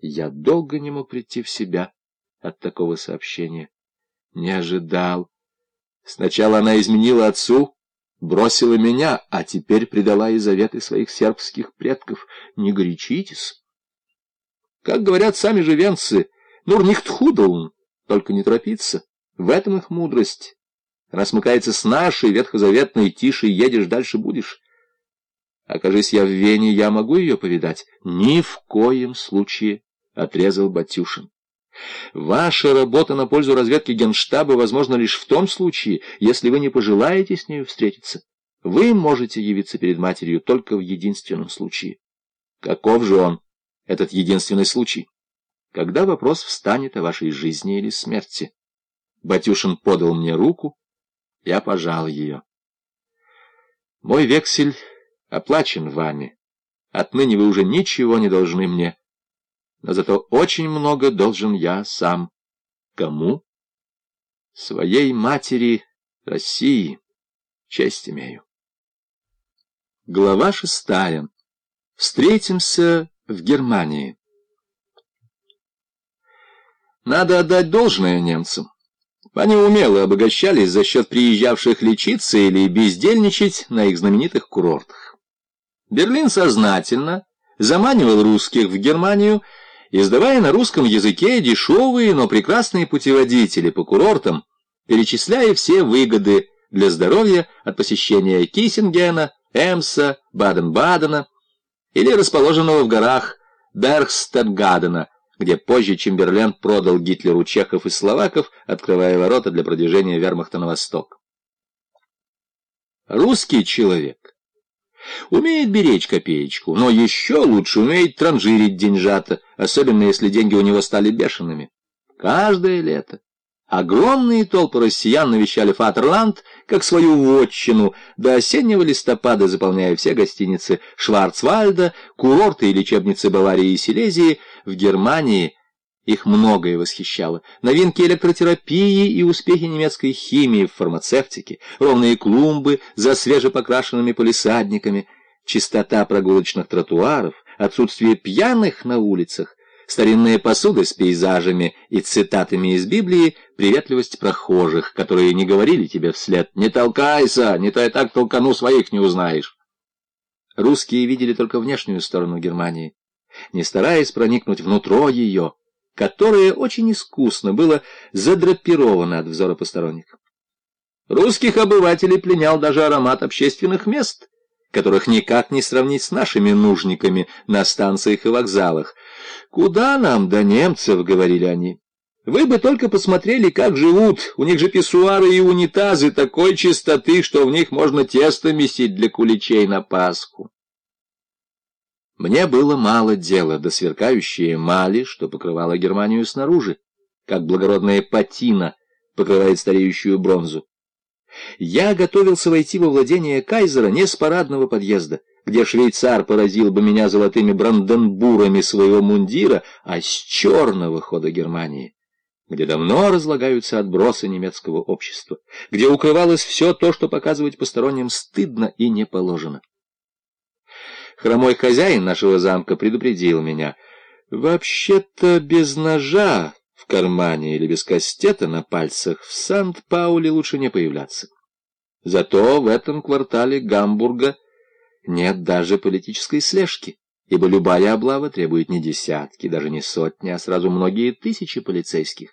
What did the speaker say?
Я долго не мог прийти в себя от такого сообщения. Не ожидал. Сначала она изменила отцу, бросила меня, а теперь предала и заветы своих сербских предков. Не горячитесь. Как говорят сами же венцы, нур нихт худолн, только не торопиться. В этом их мудрость. Она смыкается с нашей ветхозаветной, тише едешь, дальше будешь. Окажись я в Вене, я могу ее повидать? Ни в коем случае, — отрезал Батюшин. Ваша работа на пользу разведки Генштаба возможна лишь в том случае, если вы не пожелаете с нею встретиться. Вы можете явиться перед матерью только в единственном случае. Каков же он, этот единственный случай? Когда вопрос встанет о вашей жизни или смерти. Батюшин подал мне руку, я пожал ее. Мой вексель оплачен вами. Отныне вы уже ничего не должны мне. Но зато очень много должен я сам. Кому? Своей матери России. Честь имею. Глава шестая. Встретимся в Германии. Надо отдать должное немцам. Они умело обогащались за счет приезжавших лечиться или бездельничать на их знаменитых курортах. Берлин сознательно заманивал русских в Германию, издавая на русском языке дешевые, но прекрасные путеводители по курортам, перечисляя все выгоды для здоровья от посещения Киссингена, Эмса, Баден-Бадена или расположенного в горах Берхстедгадена, где позже Чемберлен продал Гитлеру чехов и словаков, открывая ворота для продвижения вермахта на восток. Русский человек умеет беречь копеечку, но еще лучше умеет транжирить деньжата, особенно если деньги у него стали бешеными. Каждое лето огромные толпы россиян навещали Фатерланд как свою вотчину, до осеннего листопада заполняя все гостиницы Шварцвальда, курорты и лечебницы Баварии и Силезии, в Германии их многое восхищало. Новинки электротерапии и успехи немецкой химии в фармацевтике, ровные клумбы за свежепокрашенными полисадниками, чистота прогулочных тротуаров, отсутствие пьяных на улицах, старинная посуда с пейзажами и цитатами из Библии, приветливость прохожих, которые не говорили тебе вслед «Не толкайся, не то я так толкану, своих не узнаешь». Русские видели только внешнюю сторону Германии не стараясь проникнуть внутрь ее, которое очень искусно было задрапировано от взора посторонних. Русских обывателей пленял даже аромат общественных мест, которых никак не сравнить с нашими нужниками на станциях и вокзалах. «Куда нам до немцев?» — говорили они. «Вы бы только посмотрели, как живут. У них же писсуары и унитазы такой чистоты, что в них можно тесто месить для куличей на Пасху». Мне было мало дела до сверкающей эмали, что покрывало Германию снаружи, как благородная патина покрывает стареющую бронзу. Я готовился войти во владение кайзера не с парадного подъезда, где швейцар поразил бы меня золотыми бранденбурами своего мундира, а с черного хода Германии, где давно разлагаются отбросы немецкого общества, где укрывалось все то, что показывать посторонним стыдно и не положено. Хромой хозяин нашего замка предупредил меня. Вообще-то без ножа в кармане или без кастета на пальцах в Сант-Пауле лучше не появляться. Зато в этом квартале Гамбурга нет даже политической слежки, ибо любая облава требует не десятки, даже не сотни, а сразу многие тысячи полицейских.